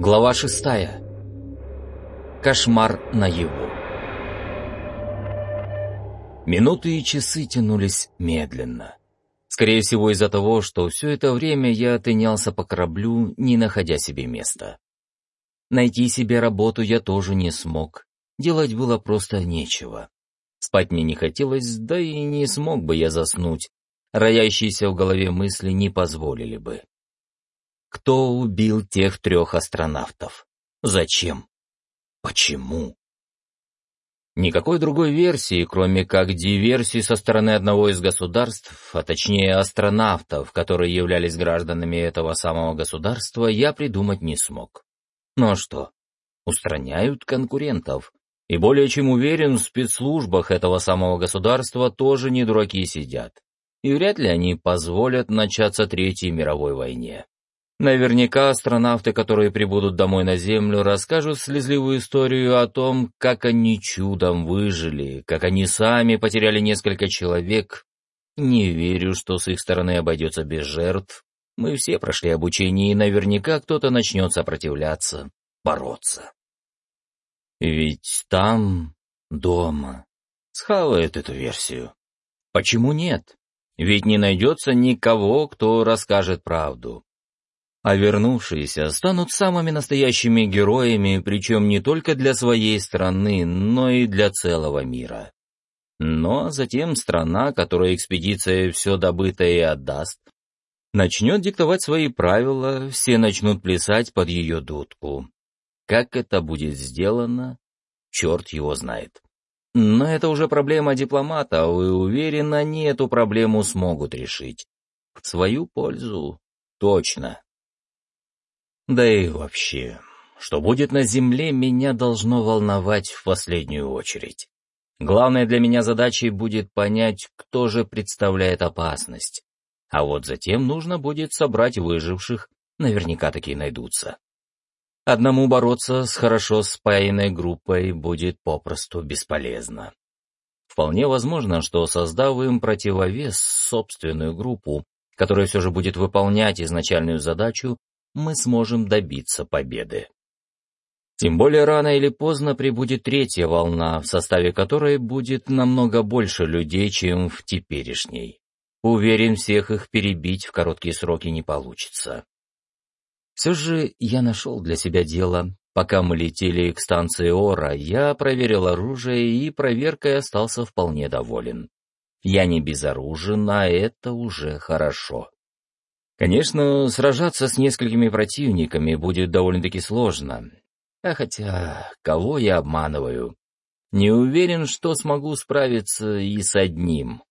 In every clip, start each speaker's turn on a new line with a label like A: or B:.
A: Глава шестая. Кошмар наяву. Минуты и часы тянулись медленно. Скорее всего, из-за того, что все это время я тынялся по кораблю, не находя себе места. Найти себе работу я тоже не смог. Делать было просто нечего. Спать мне не хотелось, да и не смог бы я заснуть. Роящиеся в голове мысли не позволили бы. Кто убил тех трех астронавтов? Зачем? Почему? Никакой другой версии, кроме как диверсии со стороны одного из государств, а точнее астронавтов, которые являлись гражданами этого самого государства, я придумать не смог. Ну а что? Устраняют конкурентов. И более чем уверен, в спецслужбах этого самого государства тоже не дураки сидят. И вряд ли они позволят начаться Третьей мировой войне. Наверняка астронавты, которые прибудут домой на Землю, расскажут слезливую историю о том, как они чудом выжили, как они сами потеряли несколько человек. Не верю, что с их стороны обойдется без жертв. Мы все прошли обучение, и наверняка кто-то начнет сопротивляться, бороться. Ведь там, дома, схавает эту версию. Почему нет? Ведь не найдется никого, кто расскажет правду а вернувшиеся станут самыми настоящими героями, причем не только для своей страны, но и для целого мира. Но затем страна, которой экспедиция все добытое отдаст, начнет диктовать свои правила, все начнут плясать под ее дудку. Как это будет сделано, черт его знает. Но это уже проблема дипломата, вы уверены, они эту проблему смогут решить. В свою пользу точно. Да и вообще, что будет на Земле, меня должно волновать в последнюю очередь. Главной для меня задачей будет понять, кто же представляет опасность. А вот затем нужно будет собрать выживших, наверняка такие найдутся. Одному бороться с хорошо спаянной группой будет попросту бесполезно. Вполне возможно, что создав им противовес, собственную группу, которая все же будет выполнять изначальную задачу, мы сможем добиться победы. Тем более рано или поздно прибудет третья волна, в составе которой будет намного больше людей, чем в теперешней. Уверен, всех их перебить в короткие сроки не получится. Все же я нашел для себя дело. Пока мы летели к станции Ора, я проверил оружие и проверкой остался вполне доволен. Я не безоружен, а это уже хорошо. Конечно, сражаться с несколькими противниками будет довольно-таки сложно. А хотя, кого я обманываю? Не уверен, что смогу справиться и с одним.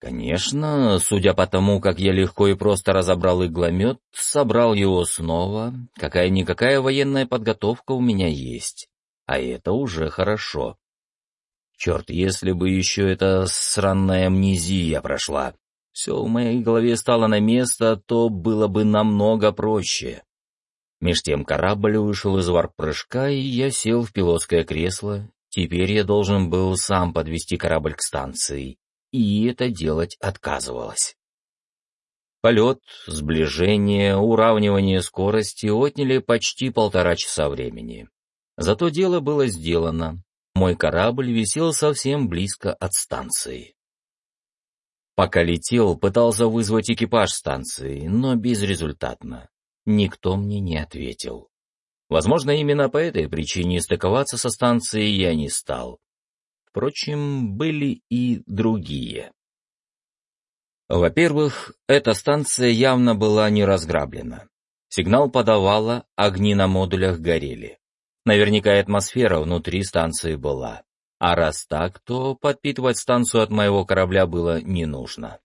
A: Конечно, судя по тому, как я легко и просто разобрал игломет, собрал его снова, какая-никакая военная подготовка у меня есть. А это уже хорошо. Черт, если бы еще эта сраная амнезия прошла все в моей голове стало на место, то было бы намного проще. Меж тем корабль вышел из варп-прыжка, и я сел в пилотское кресло. Теперь я должен был сам подвести корабль к станции, и это делать отказывалось. Полет, сближение, уравнивание скорости отняли почти полтора часа времени. Зато дело было сделано. Мой корабль висел совсем близко от станции. Пока летел, пытался вызвать экипаж станции, но безрезультатно. Никто мне не ответил. Возможно, именно по этой причине стыковаться со станцией я не стал. Впрочем, были и другие. Во-первых, эта станция явно была не разграблена. Сигнал подавала, огни на модулях горели. Наверняка атмосфера внутри станции была. А раз так, то подпитывать станцию от моего корабля было не нужно.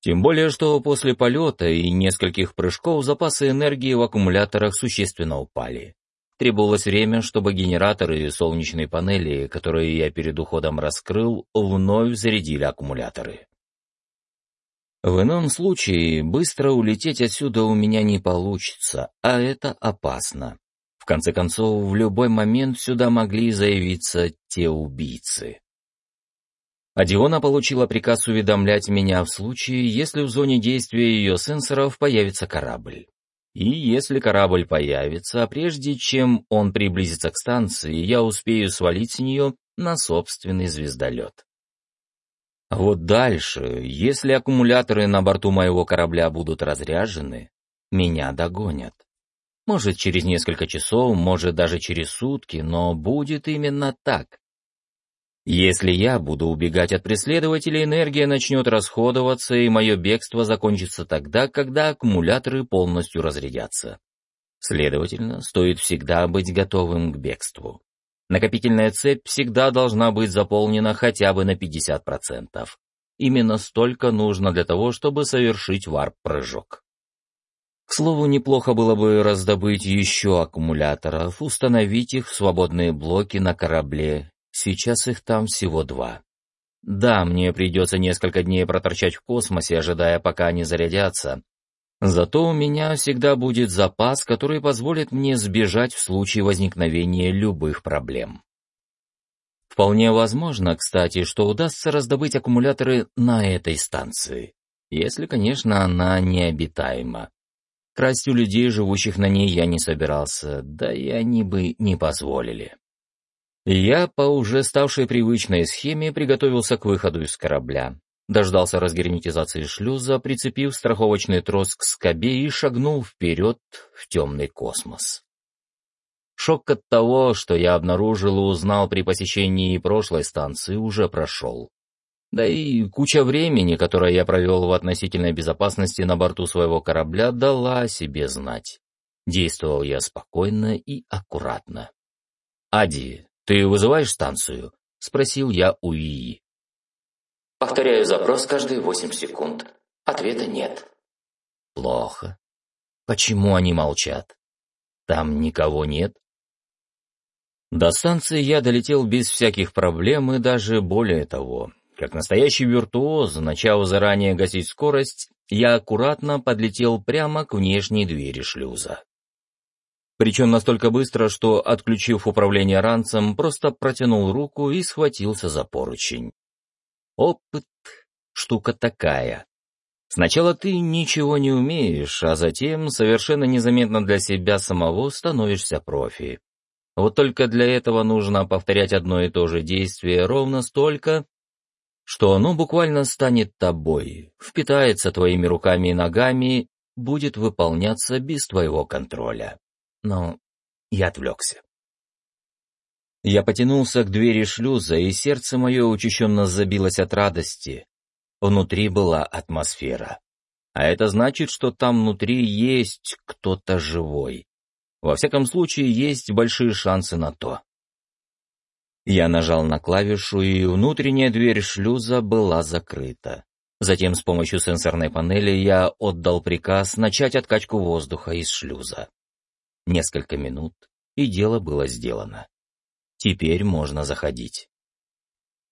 A: Тем более, что после полета и нескольких прыжков запасы энергии в аккумуляторах существенно упали. Требовалось время, чтобы генераторы и солнечные панели, которые я перед уходом раскрыл, вновь зарядили аккумуляторы. В ином случае быстро улететь отсюда у меня не получится, а это опасно конце концов, в любой момент сюда могли заявиться те убийцы. Адиона получила приказ уведомлять меня в случае, если в зоне действия ее сенсоров появится корабль. И если корабль появится, прежде чем он приблизится к станции, я успею свалить с нее на собственный звездолет. Вот дальше, если аккумуляторы на борту моего корабля будут разряжены, меня догонят. Может, через несколько часов, может, даже через сутки, но будет именно так. Если я буду убегать от преследователей, энергия начнет расходоваться, и мое бегство закончится тогда, когда аккумуляторы полностью разрядятся. Следовательно, стоит всегда быть готовым к бегству. Накопительная цепь всегда должна быть заполнена хотя бы на 50%. Именно столько нужно для того, чтобы совершить варп-прыжок. К слову, неплохо было бы раздобыть еще аккумуляторов, установить их в свободные блоки на корабле. Сейчас их там всего два. Да, мне придется несколько дней проторчать в космосе, ожидая, пока они зарядятся, Зато у меня всегда будет запас, который позволит мне сбежать в случае возникновения любых проблем. Вполне возможно, кстати, что удастся раздобыть аккумуляторы на этой станции, если, конечно, она необитаема. Красть у людей, живущих на ней, я не собирался, да и они бы не позволили. Я по уже ставшей привычной схеме приготовился к выходу из корабля дождался разгерметизации шлюза, прицепив страховочный трос к скобе и шагнул вперед в темный космос. Шок от того, что я обнаружил и узнал при посещении прошлой станции, уже прошел. Да и куча времени, которое я провел в относительной безопасности на борту своего корабля, дала о себе знать. Действовал я спокойно и аккуратно. «Ади, ты вызываешь станцию?» — спросил я у Ии.
B: Повторяю запрос каждые 8 секунд. Ответа нет.
A: Плохо. Почему они молчат? Там никого нет? До станции я долетел без всяких проблем и даже более того. Как настоящий виртуоз, начав заранее гасить скорость, я аккуратно подлетел прямо к внешней двери шлюза. Причем настолько быстро, что, отключив управление ранцем, просто протянул руку и схватился за поручень. Опыт — штука такая. Сначала ты ничего не умеешь, а затем совершенно незаметно для себя самого становишься профи. Вот только для этого нужно повторять одно и то же действие ровно столько, что оно буквально станет тобой, впитается твоими руками и ногами, будет выполняться без твоего контроля. Но я отвлекся. Я потянулся к двери шлюза, и сердце мое учащенно забилось от радости. Внутри была атмосфера. А это значит, что там внутри есть кто-то живой. Во всяком случае, есть большие шансы на то. Я нажал на клавишу, и внутренняя дверь шлюза была закрыта. Затем с помощью сенсорной панели я отдал приказ начать откачку воздуха из шлюза. Несколько минут, и дело было сделано. Теперь можно заходить.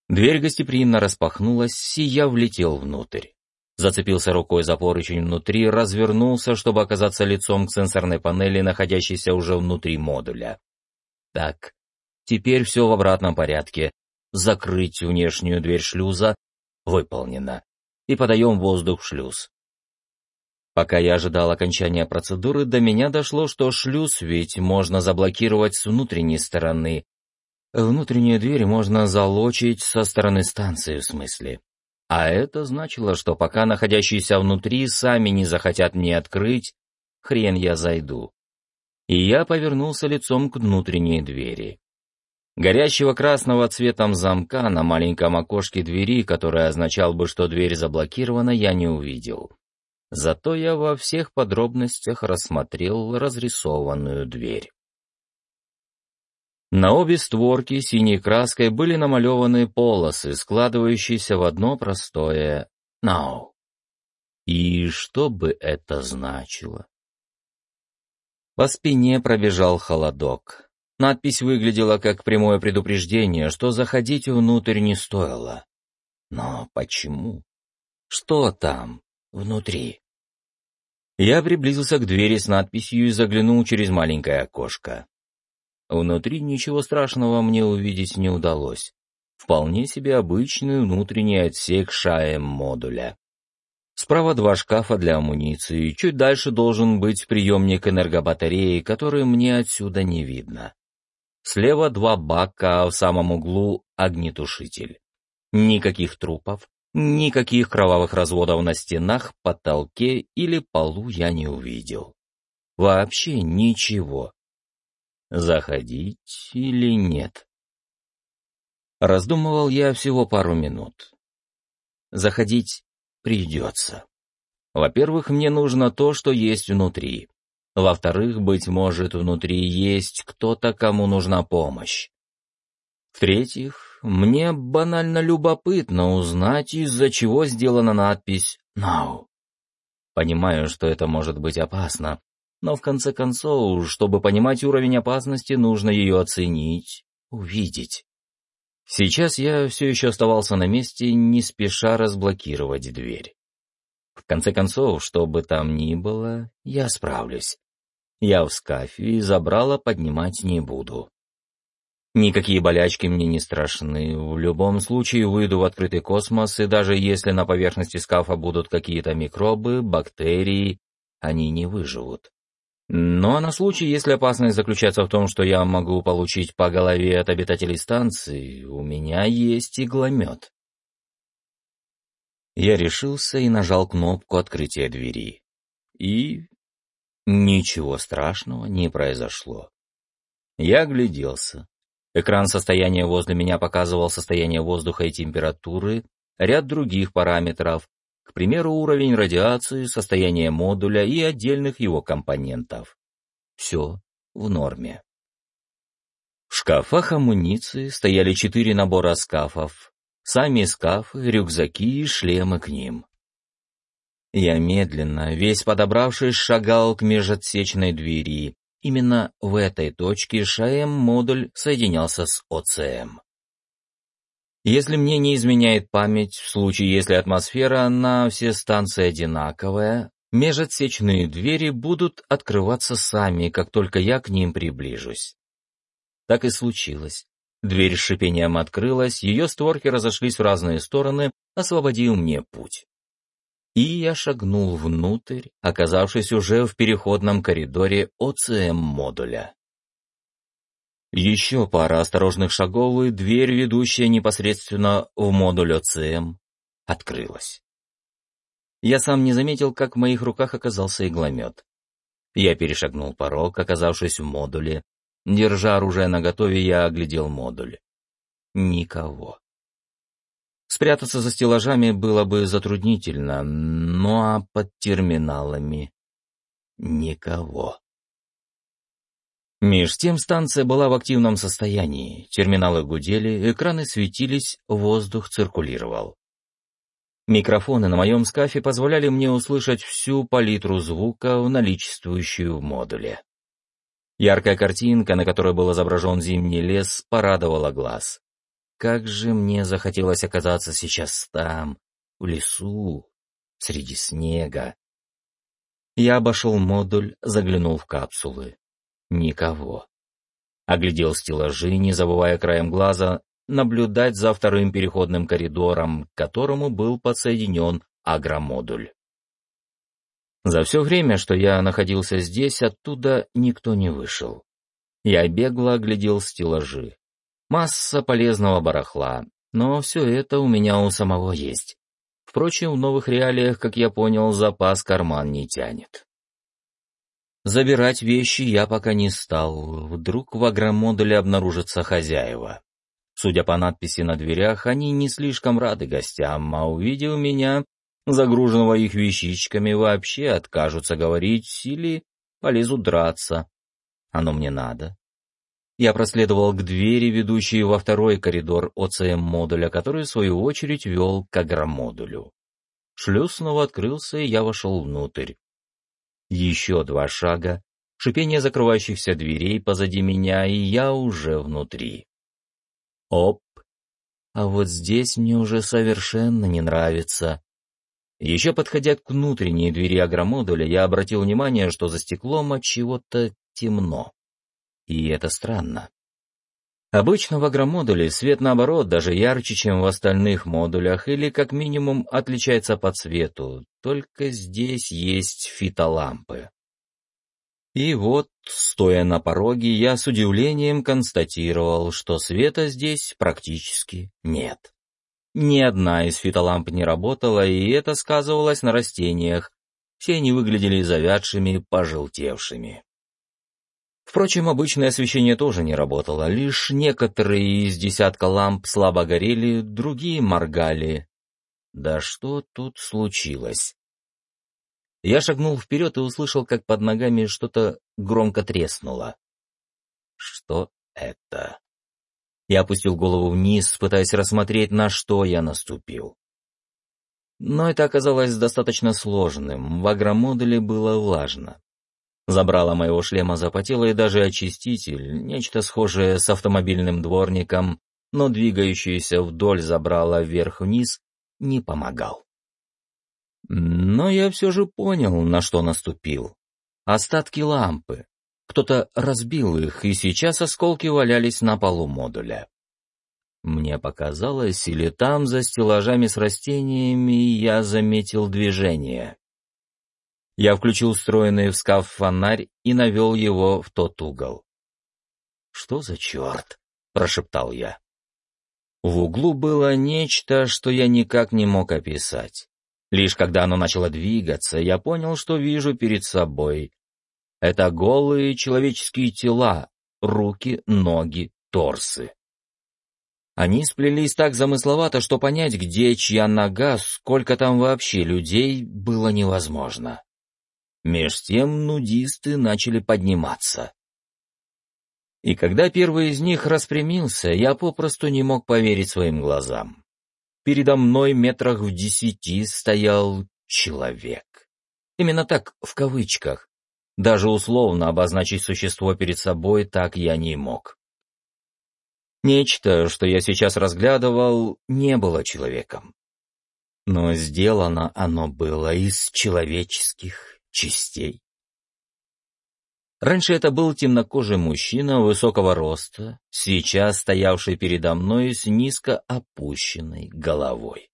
A: Дверь гостеприимно распахнулась, и я влетел внутрь. Зацепился рукой за поручень внутри, развернулся, чтобы оказаться лицом к сенсорной панели, находящейся уже внутри модуля. Так, теперь все в обратном порядке. Закрыть внешнюю дверь шлюза выполнено. И подаем воздух в шлюз. Пока я ожидал окончания процедуры, до меня дошло, что шлюз ведь можно заблокировать с внутренней стороны, Внутреннюю дверь можно залочить со стороны станции, в смысле. А это значило, что пока находящиеся внутри сами не захотят мне открыть, хрен я зайду. И я повернулся лицом к внутренней двери. Горящего красного цветом замка на маленьком окошке двери, который означал бы, что дверь заблокирована, я не увидел. Зато я во всех подробностях рассмотрел разрисованную дверь. На обе створки синей краской были намалеваны полосы, складывающиеся в одно простое «Now». И что бы это значило? По спине пробежал холодок. Надпись выглядела как прямое предупреждение, что заходить внутрь не стоило. Но почему? Что там, внутри? Я приблизился к двери с надписью и заглянул через маленькое окошко. Внутри ничего страшного мне увидеть не удалось. Вполне себе обычный внутренний отсек ШАЭМ-модуля. Справа два шкафа для амуниции, чуть дальше должен быть приемник энергобатареи, который мне отсюда не видно. Слева два бака, а в самом углу огнетушитель. Никаких трупов, никаких кровавых разводов на стенах, потолке или полу я не увидел. Вообще ничего. Заходить или нет? Раздумывал я всего пару минут. Заходить придется. Во-первых, мне нужно то, что есть внутри. Во-вторых, быть может, внутри есть кто-то, кому нужна помощь. В-третьих, мне банально любопытно узнать, из-за чего сделана надпись «Now». Понимаю, что это может быть опасно, но в конце концов, чтобы понимать уровень опасности, нужно ее оценить, увидеть. Сейчас я все еще оставался на месте, не спеша разблокировать дверь. В конце концов, что бы там ни было, я справлюсь. Я в скафе и забрала поднимать не буду. Никакие болячки мне не страшны. В любом случае выйду в открытый космос, и даже если на поверхности скафа будут какие-то микробы, бактерии, они не выживут. Ну, а на случай, если опасность заключается в том, что я могу получить по голове от обитателей станции, у меня есть игломет. Я решился и нажал кнопку открытия двери. И ничего страшного не произошло. Я огляделся. Экран состояния возле меня показывал состояние воздуха и температуры, ряд других параметров, к примеру, уровень радиации, состояние модуля и отдельных его компонентов. Все в норме. В шкафах амуниции стояли четыре набора скафов, сами скафы, рюкзаки и шлемы к ним. Я медленно, весь подобравшись, шагал к межотсечной двери. Именно в этой точке ШАЭМ-модуль соединялся с ОЦМ. Если мне не изменяет память, в случае, если атмосфера на все станции одинаковая, межотсечные двери будут открываться сами, как только я к ним приближусь. Так и случилось. Дверь с шипением открылась, ее створки разошлись в разные стороны, освободив мне путь. И я шагнул внутрь, оказавшись уже в переходном коридоре ОЦМ-модуля. Еще пара осторожных шагов, и дверь, ведущая непосредственно в модуль ОЦМ, открылась. Я сам не заметил, как в моих руках оказался игломет. Я перешагнул порог, оказавшись в модуле. Держа оружие наготове, я оглядел модуль. Никого. Спрятаться за стеллажами было бы затруднительно, ну а под терминалами — никого. Меж тем станция была в активном состоянии, терминалы гудели, экраны светились, воздух циркулировал. Микрофоны на моем скафе позволяли мне услышать всю палитру звука, наличествующую в модуле. Яркая картинка, на которой был изображен зимний лес, порадовала глаз. Как же мне захотелось оказаться сейчас там, в лесу, среди снега. Я обошел модуль, заглянул в капсулы. Никого. Оглядел стеллажи, не забывая краем глаза наблюдать за вторым переходным коридором, к которому был подсоединен агромодуль. За все время, что я находился здесь, оттуда никто не вышел. Я бегло оглядел стеллажи. Масса полезного барахла, но все это у меня у самого есть. Впрочем, в новых реалиях, как я понял, запас карман не тянет. Забирать вещи я пока не стал, вдруг в агромодуле обнаружатся хозяева. Судя по надписи на дверях, они не слишком рады гостям, а увидев меня, загруженного их вещичками, вообще откажутся говорить или полезут драться. Оно мне надо. Я проследовал к двери, ведущей во второй коридор ОЦМ-модуля, который, в свою очередь, вел к агромодулю. Шлюз снова открылся, и я вошел внутрь. Еще два шага, шипение закрывающихся дверей позади меня, и я уже внутри. Оп! А вот здесь мне уже совершенно не нравится. Еще подходя к внутренней двери агромодуля, я обратил внимание, что за стеклом от чего-то темно. И это странно. Обычно в агромодуле свет наоборот даже ярче, чем в остальных модулях, или как минимум отличается по цвету, только здесь есть фитолампы. И вот, стоя на пороге, я с удивлением констатировал, что света здесь практически нет. Ни одна из фитоламп не работала, и это сказывалось на растениях. Все они выглядели завядшими, пожелтевшими. Впрочем, обычное освещение тоже не работало, лишь некоторые из десятка ламп слабо горели, другие моргали. Да что тут случилось? Я шагнул вперед и услышал, как под ногами что-то громко треснуло. Что это? Я опустил голову вниз, пытаясь рассмотреть, на что я наступил. Но это оказалось достаточно сложным, в агромодуле было влажно. Забрало моего шлема запотело и даже очиститель, нечто схожее с автомобильным дворником, но двигающийся вдоль забрала вверх-вниз, не помогал. Но я все же понял, на что наступил. Остатки лампы. Кто-то разбил их, и сейчас осколки валялись на полу модуля. Мне показалось, или там, за стеллажами с растениями, я заметил движение. Я включил встроенный в скаф фонарь и навел его в тот угол. «Что за черт?» — прошептал я. В углу было нечто, что я никак не мог описать. Лишь когда оно начало двигаться, я понял, что вижу перед собой. Это голые человеческие тела, руки, ноги, торсы. Они сплелись так замысловато, что понять, где чья нога, сколько там вообще людей, было невозможно. Меж тем нудисты начали подниматься. И когда первый из них распрямился, я попросту не мог поверить своим глазам. Передо мной метрах в десяти стоял человек. Именно так, в кавычках. Даже условно обозначить существо перед собой так я не мог. Нечто, что я сейчас разглядывал, не было человеком. Но сделано оно было из человеческих частей. Раньше это был темнокожий мужчина высокого роста, сейчас стоявший передо мной с низко опущенной головой.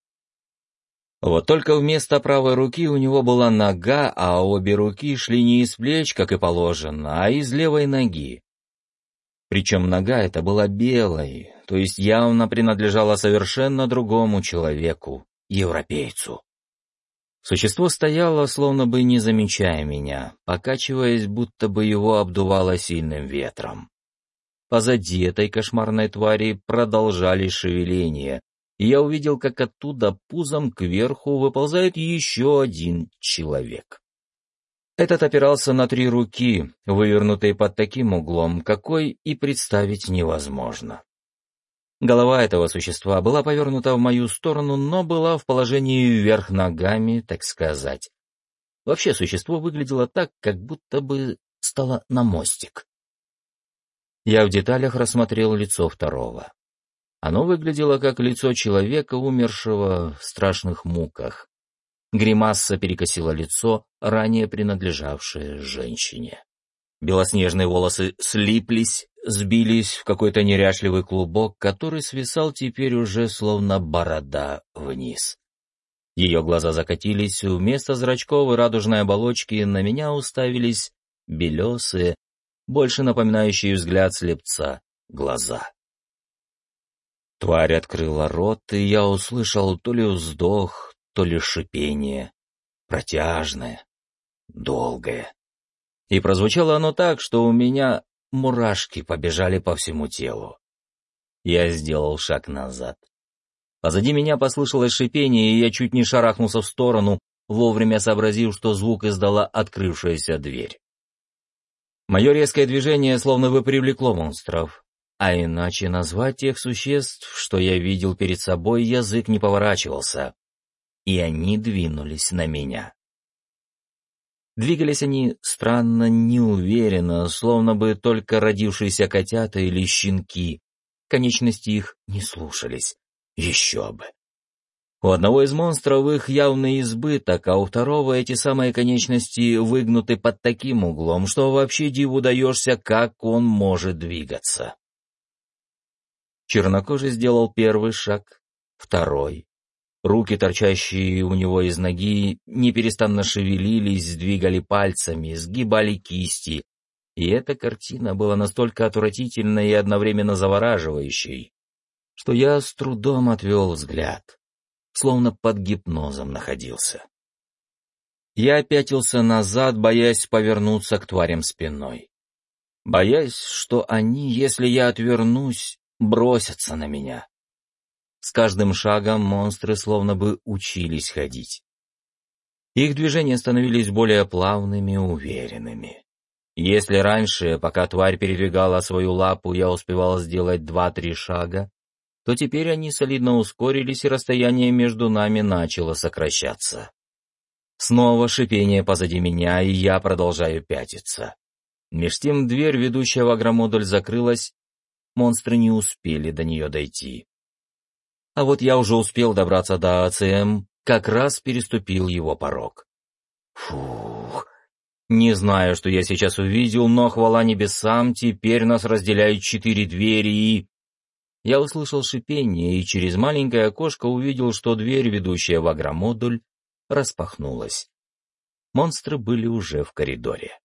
A: Вот только вместо правой руки у него была нога, а обе руки шли не из плеч, как и положено, а из левой ноги. Причем нога эта была белой, то есть явно принадлежала совершенно другому человеку, европейцу. Существо стояло, словно бы не замечая меня, покачиваясь, будто бы его обдувало сильным ветром. Позади этой кошмарной твари продолжали шевеление, и я увидел, как оттуда пузом кверху выползает еще один человек. Этот опирался на три руки, вывернутые под таким углом, какой и представить невозможно. Голова этого существа была повернута в мою сторону, но была в положении вверх ногами, так сказать. Вообще существо выглядело так, как будто бы стало на мостик. Я в деталях рассмотрел лицо второго. Оно выглядело как лицо человека, умершего в страшных муках. Гримаса перекосила лицо, ранее принадлежавшее женщине. Белоснежные волосы слиплись, сбились в какой-то неряшливый клубок, который свисал теперь уже словно борода вниз. Ее глаза закатились, вместо зрачков и радужной оболочки на меня уставились белесые, больше напоминающие взгляд слепца, глаза. Тварь открыла рот, и я услышал то ли вздох, то ли шипение, протяжное, долгое. И прозвучало оно так, что у меня мурашки побежали по всему телу. Я сделал шаг назад. Позади меня послышалось шипение, и я чуть не шарахнулся в сторону, вовремя сообразив, что звук издала открывшаяся дверь. Мое резкое движение словно бы привлекло монстров, а иначе назвать тех существ, что я видел перед собой, язык не поворачивался, и они двинулись на меня. Двигались они странно, неуверенно, словно бы только родившиеся котята или щенки. Конечности их не слушались. Еще бы. У одного из монстров их явный избыток, а у второго эти самые конечности выгнуты под таким углом, что вообще диву даешься, как он может двигаться. Чернокожий сделал первый шаг, второй. Руки, торчащие у него из ноги, неперестанно шевелились, двигали пальцами, сгибали кисти. И эта картина была настолько отвратительной и одновременно завораживающей, что я с трудом отвел взгляд, словно под гипнозом находился. Я опятился назад, боясь повернуться к тварям спиной. Боясь, что они, если я отвернусь, бросятся на меня. С каждым шагом монстры словно бы учились ходить. Их движения становились более плавными уверенными. Если раньше, пока тварь передвигала свою лапу, я успевал сделать два-три шага, то теперь они солидно ускорились, и расстояние между нами начало сокращаться. Снова шипение позади меня, и я продолжаю пятиться. Меж тем дверь, ведущая в агромодуль, закрылась, монстры не успели до нее дойти. А вот я уже успел добраться до АЦМ, как раз переступил его порог. Фух. Не знаю, что я сейчас увидел, но хвала небесам, теперь нас разделяют четыре двери и... Я услышал шипение и через маленькое окошко увидел, что дверь, ведущая в агромодуль, распахнулась. Монстры были уже в коридоре.